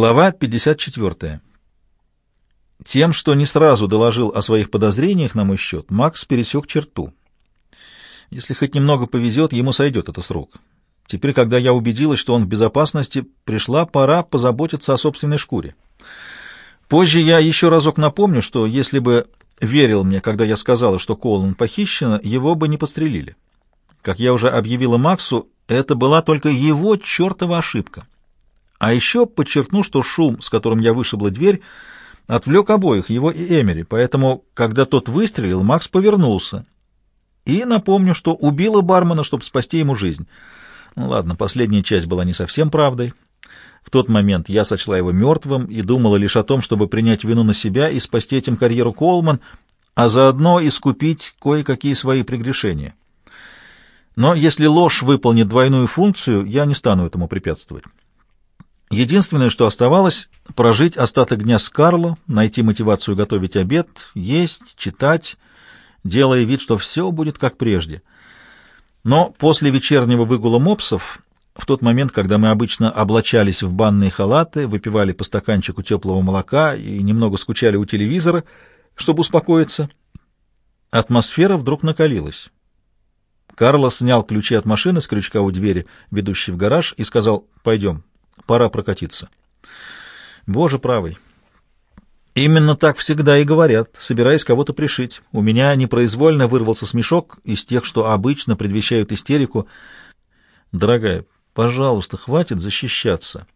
Глава 54. Тем, что не сразу доложил о своих подозрениях на мой счет, Макс пересек черту. Если хоть немного повезет, ему сойдет этот срок. Теперь, когда я убедилась, что он в безопасности, пришла пора позаботиться о собственной шкуре. Позже я еще разок напомню, что если бы верил мне, когда я сказала, что Колан похищена, его бы не подстрелили. Как я уже объявила Максу, это была только его чертова ошибка. А еще подчеркну, что шум, с которым я вышибла дверь, отвлек обоих, его и Эмери, поэтому, когда тот выстрелил, Макс повернулся. И напомню, что убила бармена, чтобы спасти ему жизнь. Ну ладно, последняя часть была не совсем правдой. В тот момент я сочла его мертвым и думала лишь о том, чтобы принять вину на себя и спасти этим карьеру Колман, а заодно искупить кое-какие свои прегрешения. Но если ложь выполнит двойную функцию, я не стану этому препятствовать. Единственное, что оставалось, прожить остаток дня с Карло, найти мотивацию готовить обед, есть, читать, делая вид, что все будет как прежде. Но после вечернего выгула мопсов, в тот момент, когда мы обычно облачались в банные халаты, выпивали по стаканчику теплого молока и немного скучали у телевизора, чтобы успокоиться, атмосфера вдруг накалилась. Карло снял ключи от машины с крючка у двери, ведущей в гараж, и сказал «Пойдем, Пора прокатиться. Боже правый. Именно так всегда и говорят, собираясь кого-то пришить. У меня непроизвольно вырвался смешок из тех, что обычно предвещают истерику. Дорогая, пожалуйста, хватит защищаться.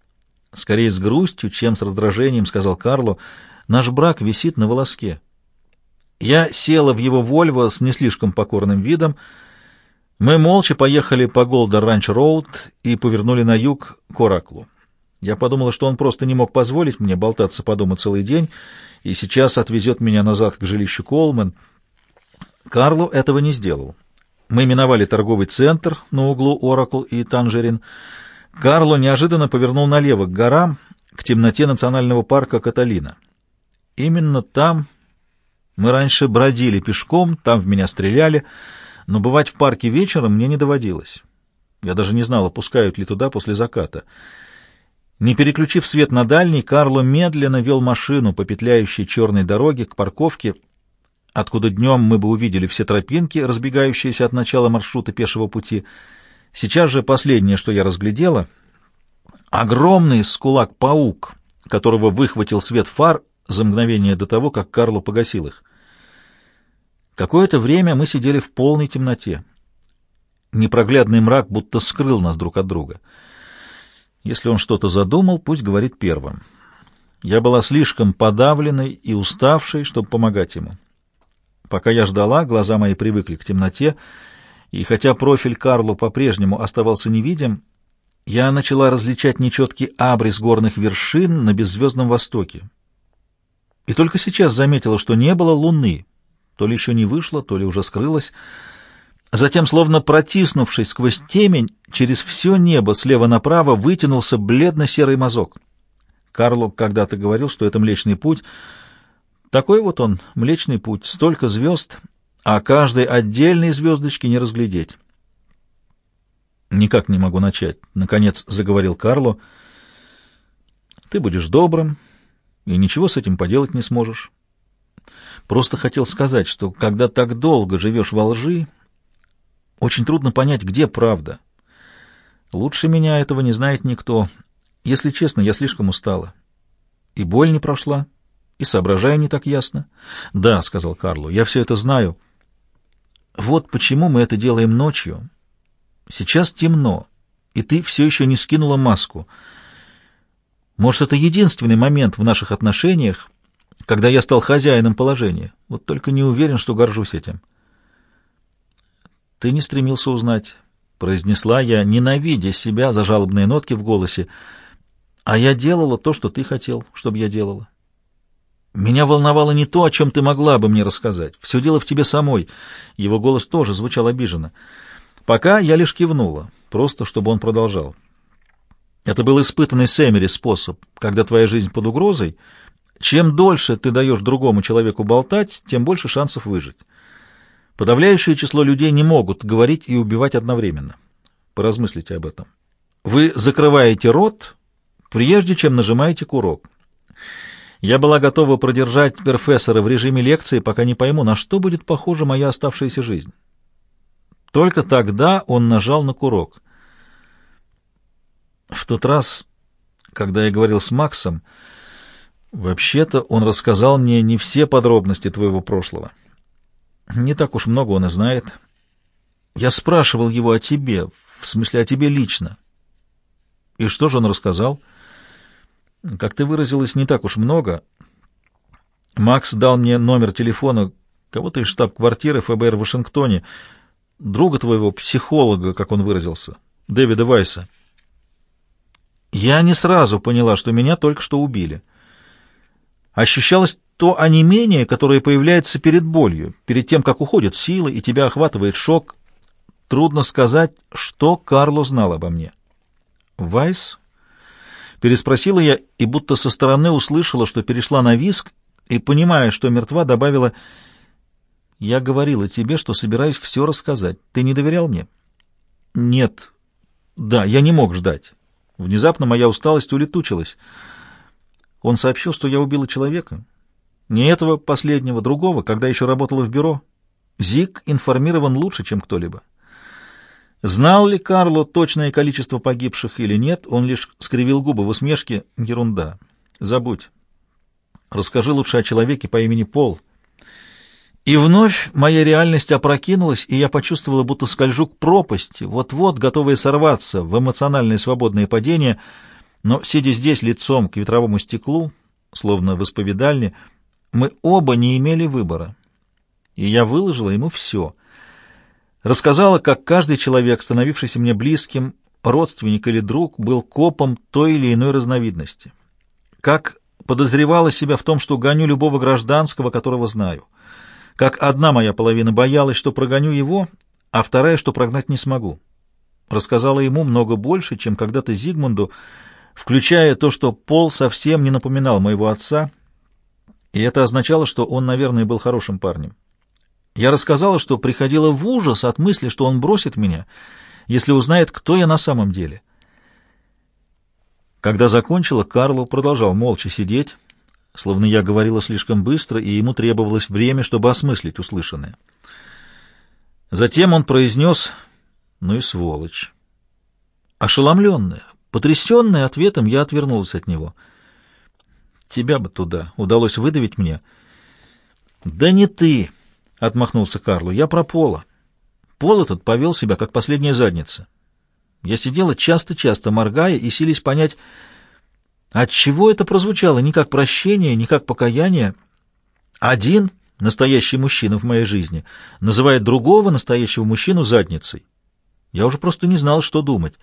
Скорее с грустью, чем с раздражением, сказал Карло. Наш брак висит на волоске. Я села в его Вольво с не слишком покорным видом, мы молча поехали по Голдер-Ранч-Роуд и повернули на юг к Ораклу. Я подумала, что он просто не мог позволить мне болтаться по дому целый день и сейчас отвезет меня назад к жилищу Колман. Карло этого не сделал. Мы миновали торговый центр на углу Оракл и Танжерин. Карло неожиданно повернул налево к горам, к темноте национального парка Каталина. Именно там мы раньше бродили пешком, там в меня стреляли, но бывать в парке вечером мне не доводилось. Я даже не знала, пускают ли туда после заката. Не переключив свет на дальний, Карло медленно вел машину по петляющей черной дороге к парковке, откуда днем мы бы увидели все тропинки, разбегающиеся от начала маршрута пешего пути. Сейчас же последнее, что я разглядела — огромный скулак-паук, которого выхватил свет фар за мгновение до того, как Карло погасил их. Какое-то время мы сидели в полной темноте. Непроглядный мрак будто скрыл нас друг от друга — если он что-то задумал, пусть говорит первым. Я была слишком подавленной и уставшей, чтобы помогать ему. Пока я ждала, глаза мои привыкли к темноте, и хотя профиль Карлу по-прежнему оставался невидим, я начала различать нечеткий абрис горных вершин на беззвездном востоке. И только сейчас заметила, что не было луны, то ли еще не вышло, то ли уже скрылась. Затем, словно протиснувшись сквозь темень, через все небо слева направо вытянулся бледно-серый мазок. Карло когда-то говорил, что это Млечный Путь. Такой вот он, Млечный Путь, столько звезд, а каждой отдельной звездочки не разглядеть. «Никак не могу начать», — наконец заговорил Карло. «Ты будешь добрым, и ничего с этим поделать не сможешь. Просто хотел сказать, что когда так долго живешь во лжи, очень трудно понять, где правда. Лучше меня этого не знает никто. Если честно, я слишком устала. И боль не прошла, и соображаю не так ясно. Да, — сказал Карло, — я все это знаю. Вот почему мы это делаем ночью. Сейчас темно, и ты все еще не скинула маску. Может, это единственный момент в наших отношениях, когда я стал хозяином положения. Вот только не уверен, что горжусь этим. — ты не стремился узнать, — произнесла я, ненавидя себя за жалобные нотки в голосе. А я делала то, что ты хотел, чтобы я делала. Меня волновало не то, о чем ты могла бы мне рассказать. Все дело в тебе самой. Его голос тоже звучал обиженно. Пока я лишь кивнула, просто чтобы он продолжал. Это был испытанный Сэмери способ, когда твоя жизнь под угрозой. Чем дольше ты даешь другому человеку болтать, тем больше шансов выжить. Подавляющее число людей не могут говорить и убивать одновременно. Поразмыслите об этом. Вы закрываете рот, прежде чем нажимаете курок. Я была готова продержать профессора в режиме лекции, пока не пойму, на что будет похожа моя оставшаяся жизнь. Только тогда он нажал на курок. В тот раз, когда я говорил с Максом, вообще-то он рассказал мне не все подробности твоего прошлого. Не так уж много он и знает. Я спрашивал его о тебе, в смысле о тебе лично. И что же он рассказал? Как ты выразилась, не так уж много. Макс дал мне номер телефона кого-то из штаб-квартиры ФБР в Вашингтоне, друга твоего психолога, как он выразился, Дэвида Вайса. Я не сразу поняла, что меня только что убили. Ощущалось то онемение, которое появляется перед болью, перед тем, как уходят силы, и тебя охватывает шок. Трудно сказать, что Карло знал обо мне. «Вайс?» Переспросила я, и будто со стороны услышала, что перешла на виск, и, понимая, что мертва, добавила, «Я говорила тебе, что собираюсь все рассказать. Ты не доверял мне?» «Нет. Да, я не мог ждать. Внезапно моя усталость улетучилась. Он сообщил, что я убила человека. Не этого последнего, другого, когда еще работала в бюро. Зик информирован лучше, чем кто-либо. Знал ли Карло точное количество погибших или нет, он лишь скривил губы в усмешке. Ерунда. Забудь. Расскажи лучше о человеке по имени Пол. И вновь моя реальность опрокинулась, и я почувствовала, будто скольжу к пропасти, вот-вот готовая сорваться в эмоциональное свободное падение, но, сидя здесь лицом к ветровому стеклу, словно в исповедальне, мы оба не имели выбора. И я выложила ему все — Рассказала, как каждый человек, становившийся мне близким, родственник или друг, был копом той или иной разновидности. Как подозревала себя в том, что гоню любого гражданского, которого знаю. Как одна моя половина боялась, что прогоню его, а вторая, что прогнать не смогу. Рассказала ему много больше, чем когда-то Зигмунду, включая то, что Пол совсем не напоминал моего отца, и это означало, что он, наверное, был хорошим парнем. Я рассказала, что приходила в ужас от мысли, что он бросит меня, если узнает, кто я на самом деле. Когда закончила, Карло продолжал молча сидеть, словно я говорила слишком быстро, и ему требовалось время, чтобы осмыслить услышанное. Затем он произнес «Ну и сволочь». Ошеломленная, потрясенная ответом, я отвернулась от него. «Тебя бы туда удалось выдавить мне». «Да не ты!» — отмахнулся Карло. — Я про Пола. Пол этот повел себя, как последняя задница. Я сидела часто-часто, моргая, и сились понять, от чего это прозвучало, ни как прощение, ни как покаяние. Один настоящий мужчина в моей жизни называет другого настоящего мужчину задницей. Я уже просто не знал, что думать.